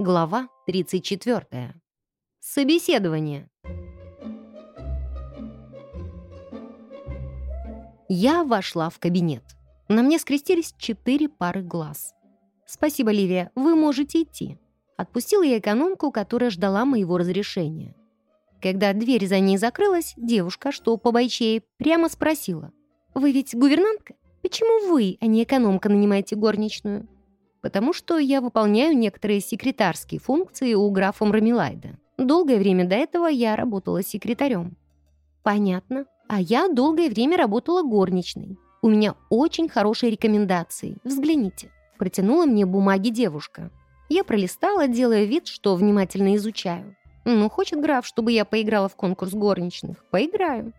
Глава 34. Собеседование. Я вошла в кабинет. На мне скрестились четыре пары глаз. «Спасибо, Ливия, вы можете идти». Отпустила я экономку, которая ждала моего разрешения. Когда дверь за ней закрылась, девушка, что побойчее, прямо спросила. «Вы ведь гувернантка? Почему вы, а не экономка, нанимаете горничную?» «Потому что я выполняю некоторые секретарские функции у графа Мрамилайда. Долгое время до этого я работала секретарем». «Понятно. А я долгое время работала горничной. У меня очень хорошие рекомендации. Взгляните». Протянула мне бумаги девушка. Я пролистала, делая вид, что внимательно изучаю. Ну, хочет граф, чтобы я поиграла в конкурс горничных. Поиграю.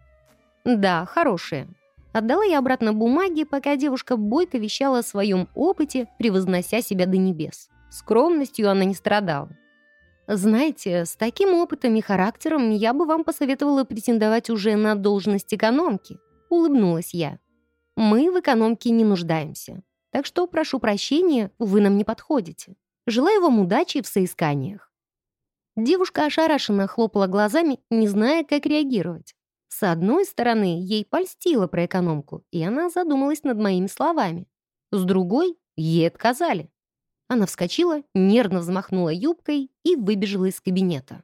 Да, хорошие. Отдала я обратно бумаги, пока девушка бойко вещала о своем опыте, превознося себя до небес. Скромностью она не страдала. Знаете, с таким опытом и характером я бы вам посоветовала претендовать уже на должность экономки. Улыбнулась я. Мы в экономке не нуждаемся. Так что, прошу прощения, вы нам не подходите. Желаю вам удачи в соисканиях. Девушка ошарашенно хлопала глазами, не зная, как реагировать. С одной стороны, ей польстило про экономку, и она задумалась над моими словами. С другой, ей отказали. Она вскочила, нервно взмахнула юбкой и выбежала из кабинета.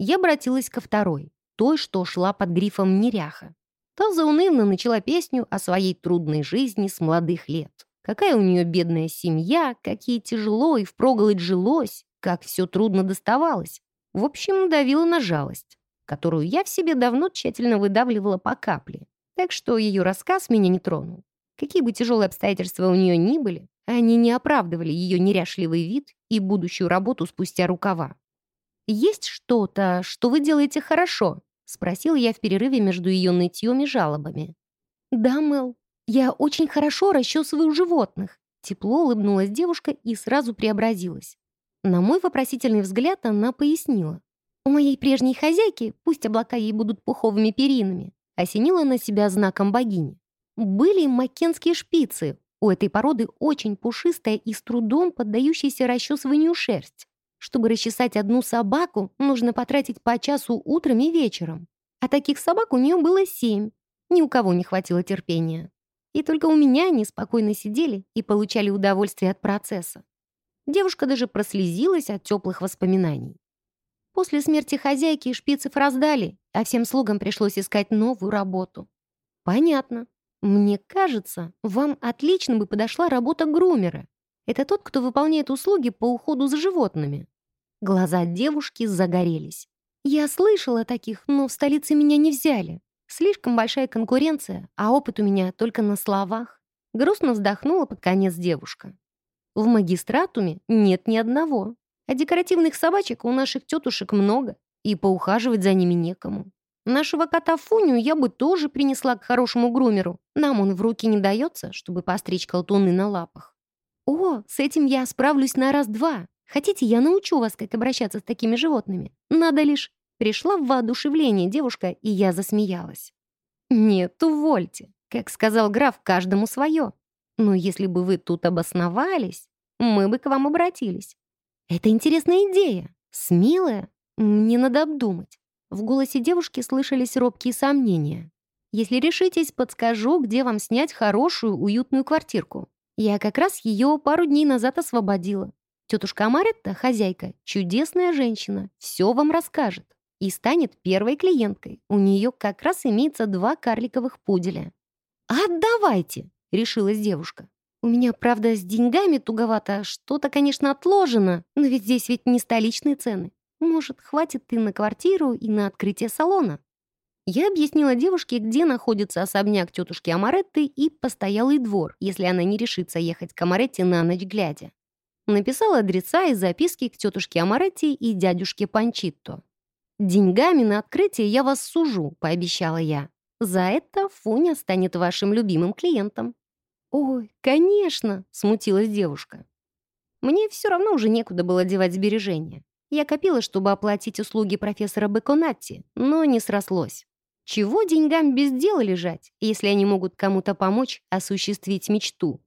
Я обратилась ко второй, той, что шла под грифом «неряха». Та заунывно начала песню о своей трудной жизни с молодых лет. Какая у нее бедная семья, какие тяжело и впроголодь жилось, как все трудно доставалось. В общем, давила на жалость, которую я в себе давно тщательно выдавливала по капле. Так что ее рассказ меня не тронул. Какие бы тяжелые обстоятельства у нее ни были, они не оправдывали ее неряшливый вид и будущую работу спустя рукава. «Есть что-то, что вы делаете хорошо?» — спросил я в перерыве между ее нытьем и жалобами. «Да, Мэл, я очень хорошо расчесываю животных», Тепло улыбнулась девушка и сразу преобразилась. На мой вопросительный взгляд она пояснила. «У моей прежней хозяйки, пусть облака ей будут пуховыми перинами», осенила на себя знаком богини. Были маккенские шпицы. У этой породы очень пушистая и с трудом поддающаяся расчесыванию шерсть. Чтобы расчесать одну собаку, нужно потратить по часу утром и вечером. А таких собак у нее было семь. Ни у кого не хватило терпения. И только у меня они спокойно сидели и получали удовольствие от процесса. Девушка даже прослезилась от теплых воспоминаний. После смерти хозяйки шпицев раздали, а всем слугам пришлось искать новую работу. Понятно. Мне кажется, вам отлично бы подошла работа грумера. Это тот, кто выполняет услуги по уходу за животными. Глаза девушки загорелись. Я слышала таких, но в столице меня не взяли. Слишком большая конкуренция, а опыт у меня только на словах. Грустно вздохнула под конец девушка. В магистратуме нет ни одного. А декоративных собачек у наших тетушек много, и поухаживать за ними некому. Нашего кота Фуню я бы тоже принесла к хорошему грумеру. Нам он в руки не дается, чтобы постричь колтуны на лапах. О, с этим я справлюсь на раз-два. Хотите, я научу вас, как обращаться с такими животными? Надо лишь... Пришла в воодушевление девушка, и я засмеялась. «Нет, увольте. Как сказал граф, каждому свое. Но если бы вы тут обосновались, мы бы к вам обратились. Это интересная идея, смелая. Мне надо обдумать. В голосе девушки слышались робкие сомнения. Если решитесь, подскажу, где вам снять хорошую, уютную квартирку. Я как раз ее пару дней назад освободила. Тетушка Амаретта, хозяйка, чудесная женщина, все вам расскажет. И станет первой клиенткой. У нее как раз имеется два карликовых пуделя. «Отдавайте!» — решилась девушка. «У меня, правда, с деньгами туговато, что-то, конечно, отложено, но ведь здесь ведь не столичные цены. Может, хватит и на квартиру, и на открытие салона?» Я объяснила девушке, где находится особняк тетушки Амаретты и постоялый двор, если она не решится ехать к Амаретте на ночь глядя. Написала адреса и записки к тетушке Амаретте и дядюшке Панчитто. «Деньгами на открытие я вас сужу», — пообещала я. За это Фуня станет вашим любимым клиентом». «Ой, конечно!» — смутилась девушка. Мне все равно уже некуда было девать сбережения. Я копила, чтобы оплатить услуги профессора Беконатти, но не срослось. Чего деньгам без дела лежать, если они могут кому-то помочь осуществить мечту?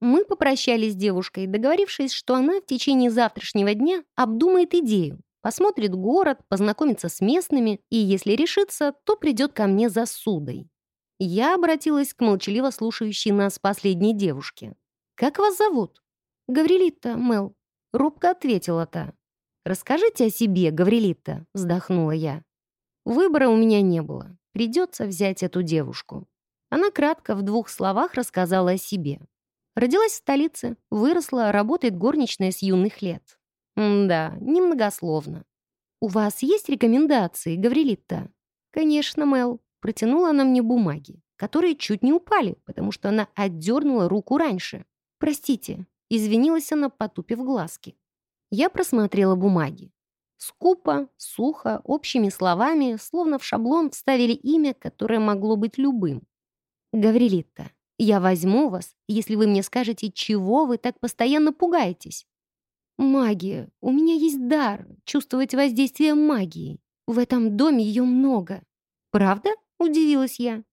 Мы попрощались с девушкой, договорившись, что она в течение завтрашнего дня обдумает идею, посмотрит город, познакомится с местными и, если решится, то придет ко мне за судой. Я обратилась к молчаливо слушающей нас последней девушке. «Как вас зовут?» «Гаврилита, Мел», — робко ответила та. «Расскажите о себе, Гаврилита», — вздохнула я. Выбора у меня не было. Придется взять эту девушку. Она кратко в двух словах рассказала о себе. Родилась в столице, выросла, работает горничная с юных лет. Да, немногословно. «У вас есть рекомендации, Гаврилитта?» «Конечно, Мел». Протянула она мне бумаги, которые чуть не упали, потому что она отдернула руку раньше. «Простите», — извинилась она, потупив глазки. Я просмотрела бумаги. Скупо, сухо, общими словами, словно в шаблон вставили имя, которое могло быть любым. «Гаврилитта, я возьму вас, если вы мне скажете, чего вы так постоянно пугаетесь. Магия. У меня есть дар чувствовать воздействие магии. В этом доме ее много. Правда? Удивилась я.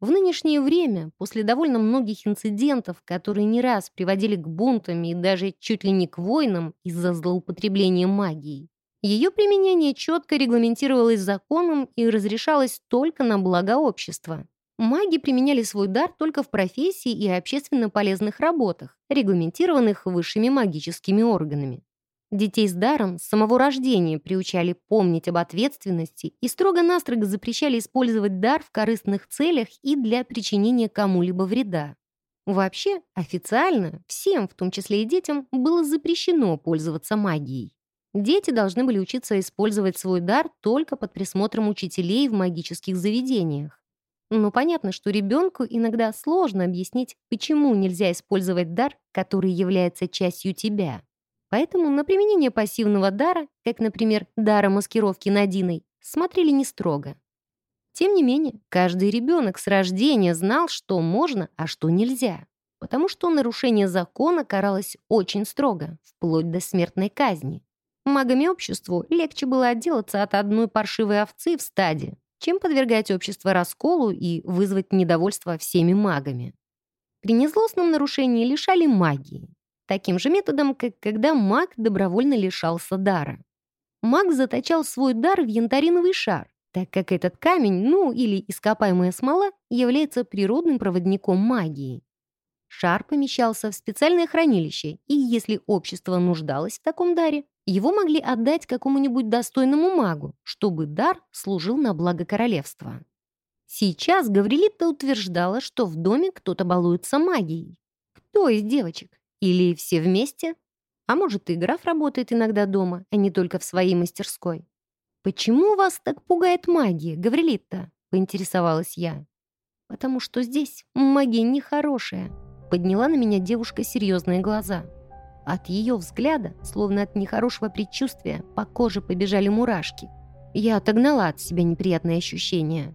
В нынешнее время, после довольно многих инцидентов, которые не раз приводили к бунтам и даже чуть ли не к войнам из-за злоупотребления магией, ее применение четко регламентировалось законом и разрешалось только на благо общества. Маги применяли свой дар только в профессии и общественно полезных работах, регламентированных высшими магическими органами. Детей с даром с самого рождения приучали помнить об ответственности и строго-настрого запрещали использовать дар в корыстных целях и для причинения кому-либо вреда. Вообще, официально, всем, в том числе и детям, было запрещено пользоваться магией. Дети должны были учиться использовать свой дар только под присмотром учителей в магических заведениях. Но понятно, что ребенку иногда сложно объяснить, почему нельзя использовать дар, который является частью тебя. Поэтому на применение пассивного дара, как, например, дара маскировки Надиной, смотрели не строго. Тем не менее, каждый ребенок с рождения знал, что можно, а что нельзя, потому что нарушение закона каралось очень строго, вплоть до смертной казни. Магами обществу легче было отделаться от одной паршивой овцы в стаде, чем подвергать общество расколу и вызвать недовольство всеми магами. При незлостном нарушении лишали магии, таким же методом, как когда маг добровольно лишался дара. Маг заточал свой дар в янтариновый шар, так как этот камень, ну или ископаемая смола, является природным проводником магии. Шар помещался в специальное хранилище, и если общество нуждалось в таком даре, его могли отдать какому-нибудь достойному магу, чтобы дар служил на благо королевства. Сейчас Гаврилита утверждала, что в доме кто-то балуется магией. Кто из девочек? Или все вместе? А может, и граф работает иногда дома, а не только в своей мастерской. «Почему вас так пугает магия, Гаврилита?» — поинтересовалась я. «Потому что здесь магия нехорошая», — подняла на меня девушка серьезные глаза. От ее взгляда, словно от нехорошего предчувствия, по коже побежали мурашки. Я отогнала от себя неприятные ощущения.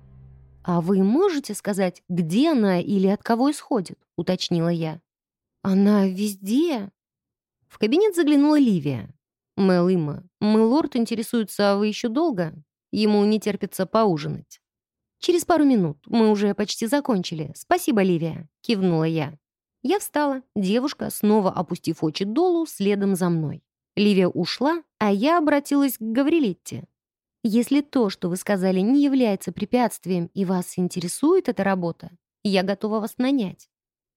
«А вы можете сказать, где она или от кого исходит?» — уточнила я. «Она везде?» В кабинет заглянула Ливия. «Мэл Имма, Мэлорд интересуется, а вы еще долго? Ему не терпится поужинать». «Через пару минут. Мы уже почти закончили. Спасибо, Ливия», — кивнула я. Я встала, девушка, снова опустив очи долу, следом за мной. Ливия ушла, а я обратилась к Гаврилетте. «Если то, что вы сказали, не является препятствием и вас интересует эта работа, я готова вас нанять».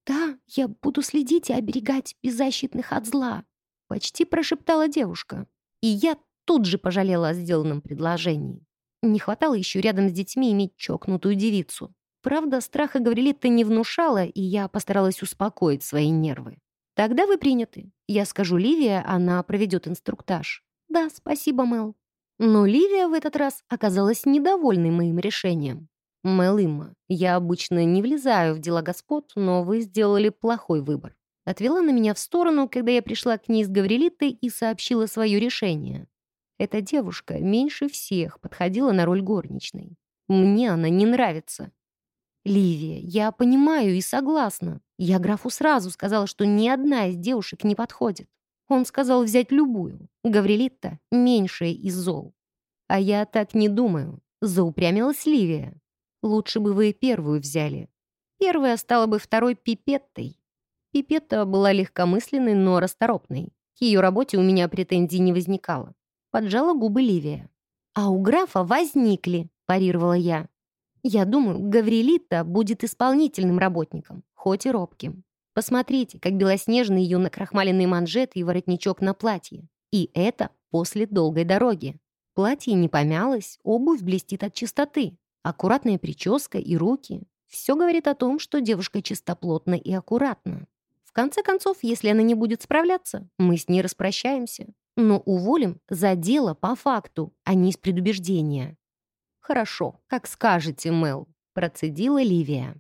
«Да, я буду следить и оберегать беззащитных от зла», почти прошептала девушка. И я тут же пожалела о сделанном предложении. Не хватало еще рядом с детьми иметь чокнутую девицу. Правда, страха Гаврилита не внушала, и я постаралась успокоить свои нервы. «Тогда вы приняты. Я скажу Ливия, она проведет инструктаж». «Да, спасибо, Мэл». Но Ливия в этот раз оказалась недовольной моим решением. «Мэл Имма, я обычно не влезаю в дела господ, но вы сделали плохой выбор». Отвела на меня в сторону, когда я пришла к ней с Гаврилитой и сообщила свое решение. Эта девушка меньше всех подходила на роль горничной. Мне она не нравится. «Ливия, я понимаю и согласна. Я графу сразу сказала, что ни одна из девушек не подходит. Он сказал взять любую. Гаврилита — меньшая из зол. А я так не думаю. Заупрямилась Ливия. Лучше бы вы первую взяли. Первая стала бы второй пипеттой. Пипетта была легкомысленной, но расторопной. К ее работе у меня претензий не возникало. Поджала губы Ливия. «А у графа возникли», — парировала я. «Я думаю, Гаврилита будет исполнительным работником, хоть и робким. Посмотрите, как белоснежный ее накрахмаленный манжет и воротничок на платье. И это после долгой дороги. Платье не помялось, обувь блестит от чистоты. Аккуратная прическа и руки. Все говорит о том, что девушка чистоплотна и аккуратна. В конце концов, если она не будет справляться, мы с ней распрощаемся. Но уволим за дело по факту, а не из предубеждения. «Хорошо, как скажете, Мел», — процедила Ливия.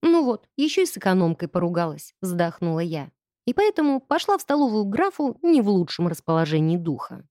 «Ну вот, еще и с экономкой поругалась», — вздохнула я. И поэтому пошла в столовую графу не в лучшем расположении духа.